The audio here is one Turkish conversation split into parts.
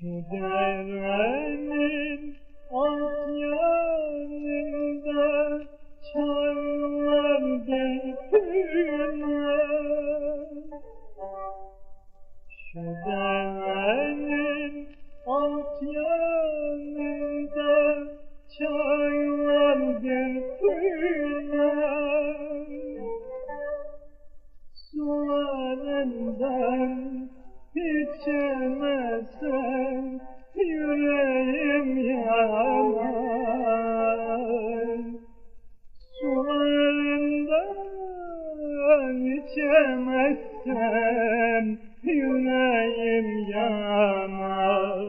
Şu derenin alt yanında çaylar dökülen Şu derenin içemezsem yüreğim yanar. Sularından içemezsem yüreğim yanar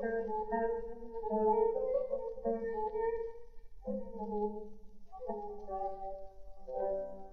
Thank you.